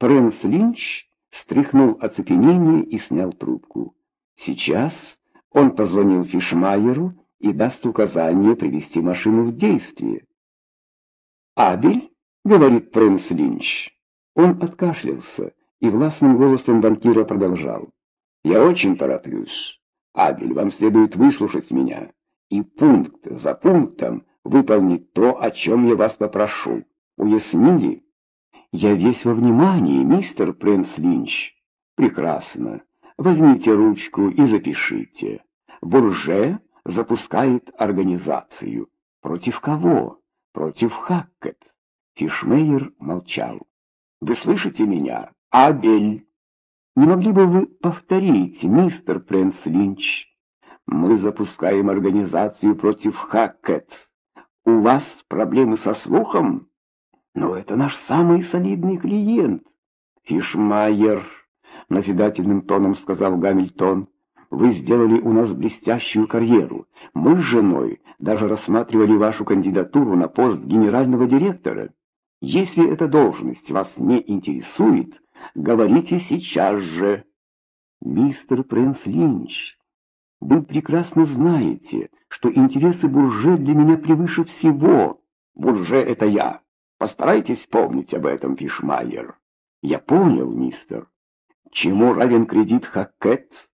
Прэнс Линч стряхнул оцепенение и снял трубку. Сейчас он позвонил Фишмайеру и даст указание привести машину в действие. «Абель?» — говорит Прэнс Линч. Он откашлялся и властным голосом банкира продолжал. «Я очень тороплюсь. Абель, вам следует выслушать меня и пункт за пунктом выполнить то, о чем я вас попрошу. Уяснили? Я весь во внимании, мистер Прэнс Линч. Прекрасно. Возьмите ручку и запишите. Бурже запускает организацию. Против кого? Против Хаккет. Фишмейер молчал. Вы слышите меня? Абель. Не могли бы вы повторить, мистер Прэнс Линч? Мы запускаем организацию против Хаккет. У вас проблемы со слухом? Но это наш самый солидный клиент. Фишмайер, назидательным тоном сказал Гамильтон. Вы сделали у нас блестящую карьеру. Мы с женой даже рассматривали вашу кандидатуру на пост генерального директора. Если эта должность вас не интересует, говорите сейчас же. Мистер Прэнс Линч, вы прекрасно знаете, что интересы Бурже для меня превыше всего. Бурже — это я. Постарайтесь помнить об этом, Фишмайер. Я понял, мистер. Чему равен кредит Хакет?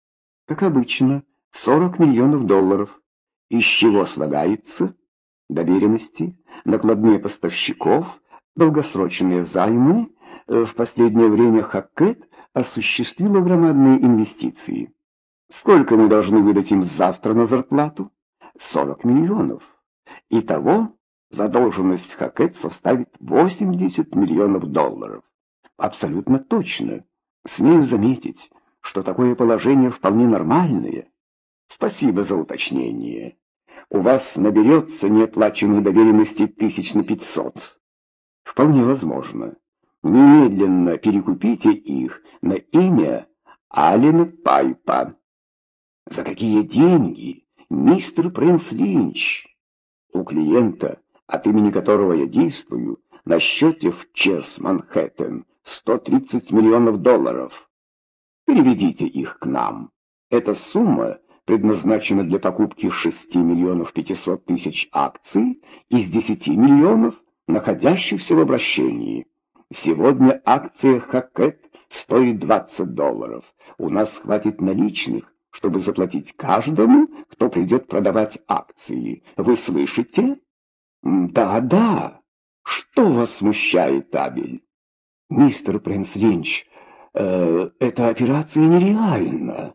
Как обычно, 40 миллионов долларов. Из чего слагается? Доверенности, накладные поставщиков, долгосрочные займы. Э, в последнее время Хакет осуществила громадные инвестиции. Сколько мы должны выдать им завтра на зарплату? 40 миллионов. Итого задолженность Хакет составит 80 миллионов долларов. Абсолютно точно. Смею заметить, что такое положение вполне нормальное. Спасибо за уточнение. У вас наберется неоплаченных доверенностей тысяч на пятьсот. Вполне возможно. Немедленно перекупите их на имя Алина Пайпа. За какие деньги, мистер Принц Линч? У клиента, от имени которого я действую, на счете в Чес Манхэттен 130 миллионов долларов. Переведите их к нам. Эта сумма предназначена для покупки 6 миллионов 500 тысяч акций из 10 миллионов, находящихся в обращении. Сегодня акция Хакет стоит 20 долларов. У нас хватит наличных чтобы заплатить каждому, кто придет продавать акции. Вы слышите? Да, да. Что вас смущает, Абель? Мистер Принц Линч, э, эта операция нереальна.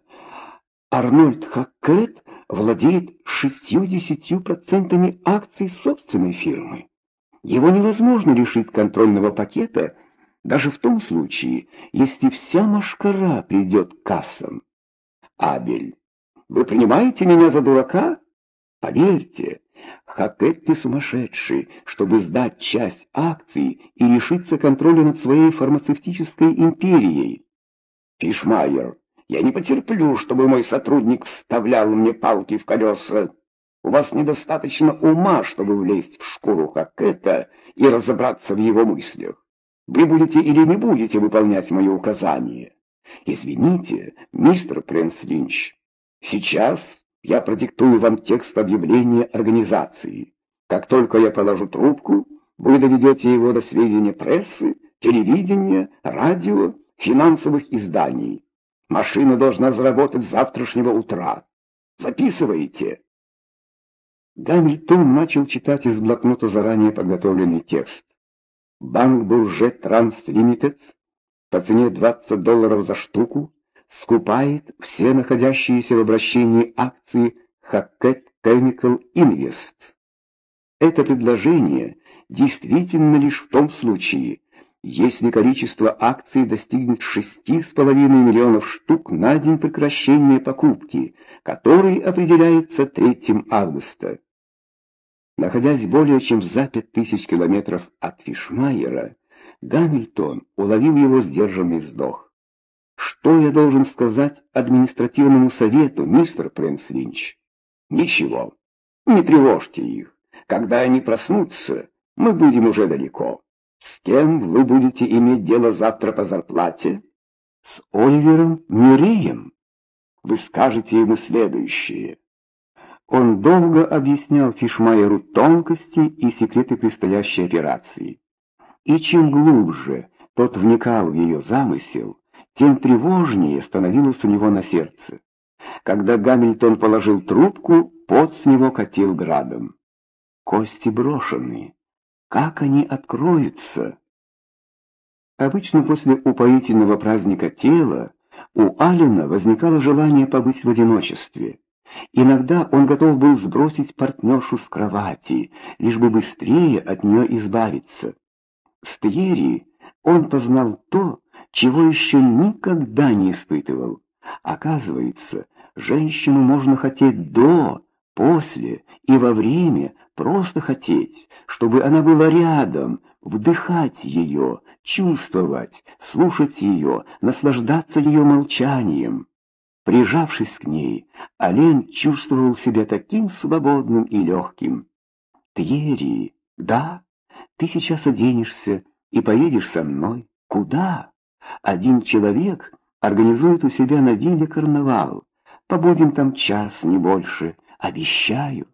Арнольд Хаккет владеет 60% акций собственной фирмы. Его невозможно лишить контрольного пакета даже в том случае, если вся машкара придет к кассам. Абель, вы принимаете меня за дурака? Поверьте, Хакетти сумасшедший, чтобы сдать часть акций и лишиться контроля над своей фармацевтической империей. Фишмайер, я не потерплю, чтобы мой сотрудник вставлял мне палки в колеса. У вас недостаточно ума, чтобы влезть в шкуру Хакета и разобраться в его мыслях. Вы будете или не будете выполнять мои указания. Извините, мистер Прэнс Линч, сейчас я продиктую вам текст объявления организации. Как только я положу трубку, вы доведете его до сведения прессы, телевидения, радио, финансовых изданий. Машина должна заработать завтрашнего утра. Записывайте. Гамильтон начал читать из блокнота заранее подготовленный текст. Банк Бурже Транс Лимитед по цене 20 долларов за штуку скупает все находящиеся в обращении акции Hackett Chemical Invest. Это предложение действительно лишь в том случае, если количество акций достигнет 6,5 миллионов штук на день прекращения покупки, который определяется 3 августа. Находясь более чем за 5000 километров от Фишмайера, Гамильтон уловил его сдержанный вздох. «Что я должен сказать административному совету, мистер Прэнс Линч?» «Ничего. Не тревожьте их. Когда они проснутся, мы будем уже далеко. С кем вы будете иметь дело завтра по зарплате? С Оливером Мюреем. Вы скажете ему следующее. Он долго объяснял Фишмайеру тонкости и секреты предстоящей операции. И чем глубже тот вникал в ее замысел, тем тревожнее становилось у него на сердце. Когда Гамильтон положил трубку, пот с него катил градом. Кости брошенные. Как они откроются? Обычно после упоительного праздника тела у Алина возникало желание побыть в одиночестве. Иногда он готов был сбросить партнершу с кровати, лишь бы быстрее от нее избавиться. С Тьерри он познал то, чего еще никогда не испытывал. Оказывается, женщину можно хотеть до, после и во время, просто хотеть, чтобы она была рядом, вдыхать ее, чувствовать, слушать ее, наслаждаться ее молчанием. Прижавшись к ней, Олень чувствовал себя таким свободным и легким. «Тьерри, да, ты сейчас оденешься и поедешь со мной. Куда? Один человек организует у себя на вилле карнавал. Побудем там час, не больше, обещаю».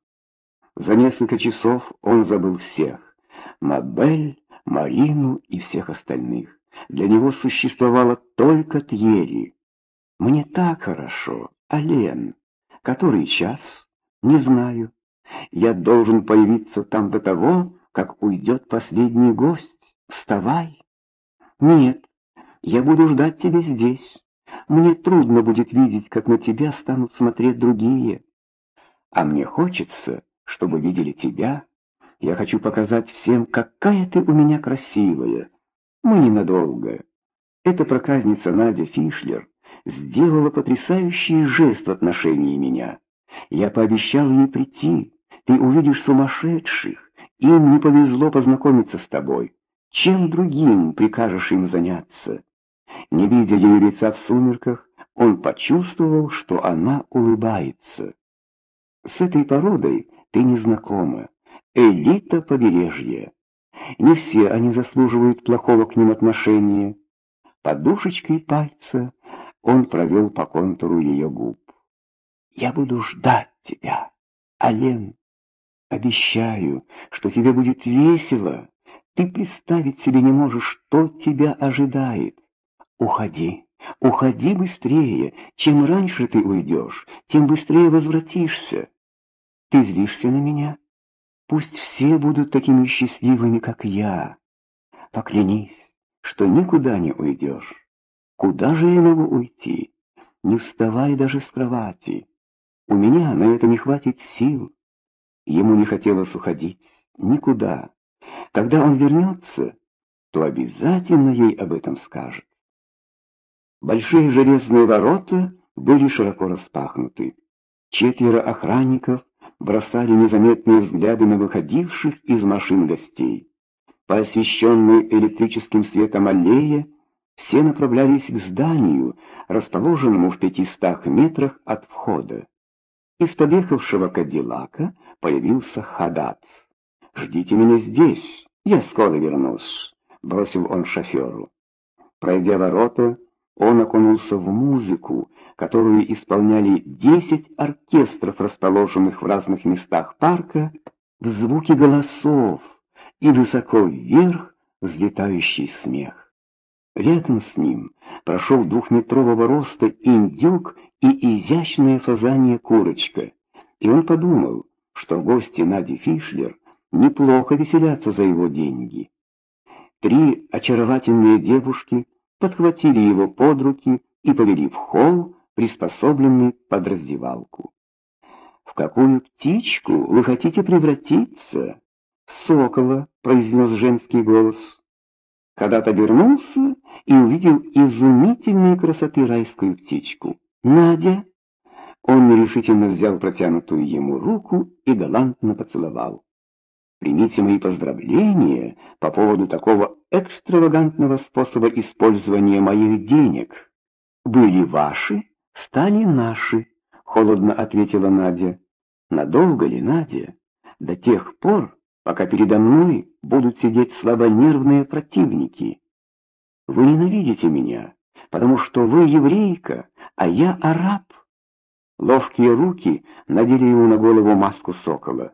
За несколько часов он забыл всех. Мабель, Марину и всех остальных. Для него существовала только Тьерри. Мне так хорошо, Ален. Который час? Не знаю. Я должен появиться там до того, как уйдет последний гость. Вставай. Нет, я буду ждать тебя здесь. Мне трудно будет видеть, как на тебя станут смотреть другие. А мне хочется, чтобы видели тебя. Я хочу показать всем, какая ты у меня красивая. Мы ненадолго. Это проказница Надя Фишлер сделала потрясающий жест в отношении меня. Я пообещал ей прийти. Ты увидишь сумасшедших. Им не повезло познакомиться с тобой. Чем другим прикажешь им заняться? Не видя ее лица в сумерках, он почувствовал, что она улыбается. С этой породой ты не знакома. Элита побережья. Не все они заслуживают плохого к ним отношения. Подушечкой пальца он провел по контуру ее губ. «Я буду ждать тебя, Ален. Обещаю, что тебе будет весело. Ты представить себе не можешь, что тебя ожидает. Уходи, уходи быстрее. Чем раньше ты уйдешь, тем быстрее возвратишься. Ты злишься на меня? Пусть все будут такими счастливыми, как я. Поклянись, что никуда не уйдешь. Куда же я могу уйти? Не вставай даже с кровати. У меня на это не хватит сил. Ему не хотелось уходить никуда. Когда он вернется, то обязательно ей об этом скажет. Большие железные ворота были широко распахнуты. Четверо охранников бросали незаметные взгляды на выходивших из машин гостей. По освещенной электрическим светом аллее все направлялись к зданию, расположенному в пятистах метрах от входа. Из подъехавшего Кадиллака появился Хадат. «Ждите меня здесь, я скоро вернусь», — бросил он шоферу. Пройдя ворота, он окунулся в музыку, которую исполняли десять оркестров, расположенных в разных местах парка, в звуки голосов и высоко вверх взлетающий смех. Рядом с ним прошел двухметрового роста индюк и изящная фазания курочка, и он подумал, что гости Нади Фишлер неплохо веселятся за его деньги. Три очаровательные девушки подхватили его под руки и повели в холл, приспособленный под раздевалку. «В какую птичку вы хотите превратиться?» «В сокола», — произнес женский голос. Когда-то обернулся и увидел изумительной красоты райскую птичку. «Надя!» Он нерешительно взял протянутую ему руку и галантно поцеловал. «Примите мои поздравления по поводу такого экстравагантного способа использования моих денег. Были ваши, стали наши», — холодно ответила Надя. «Надолго ли, Надя? До тех пор, пока передо мной будут сидеть слабонервные противники. Вы ненавидите меня, потому что вы еврейка, а я араб. Ловкие руки надели ему на голову маску сокола.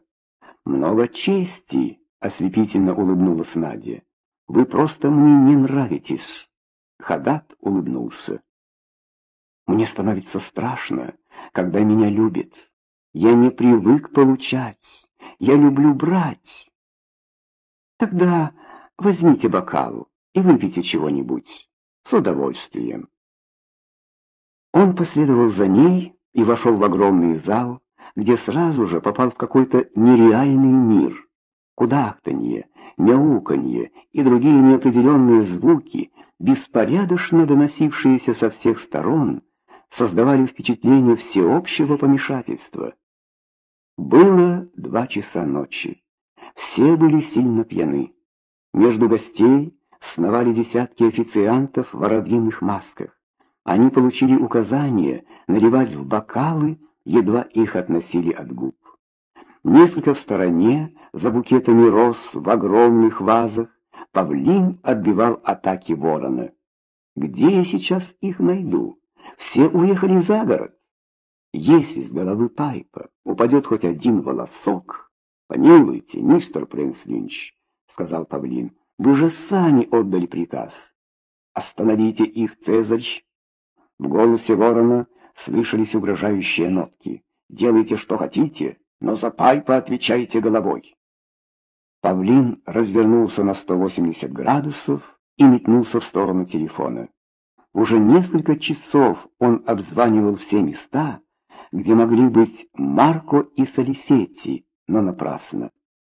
«Много чести!» — ослепительно улыбнулась Надя. «Вы просто мне не нравитесь!» Хадат улыбнулся. «Мне становится страшно, когда меня любят. Я не привык получать, я люблю брать. Тогда возьмите бокал и выпейте чего-нибудь с удовольствием». Он последовал за ней и вошел в огромный зал, где сразу же попал в какой-то нереальный мир. Кудахтанье, мяуканье и другие неопределенные звуки, беспорядочно доносившиеся со всех сторон, создавали впечатление всеобщего помешательства. Было два часа ночи. Все были сильно пьяны. Между гостей сновали десятки официантов в воробьиных масках. Они получили указание наливать в бокалы едва их относили от губ. Несколько в стороне, за букетами роз в огромных вазах, павлин отбивал атаки ворона. Где я сейчас их найду? Все уехали за город. Если с головы Пайпа упадет хоть один волосок, помилуйте, мистер Принц Линч, сказал павлин, вы же сами отдали приказ. Остановите их, Цезарь. В голосе ворона слышались угрожающие нотки. «Делайте, что хотите, но за Пайпа отвечайте головой». Павлин развернулся на 180 градусов и метнулся в сторону телефона. Уже несколько часов он обзванивал все места, где могли быть Марко и Солисетти, но напрасно.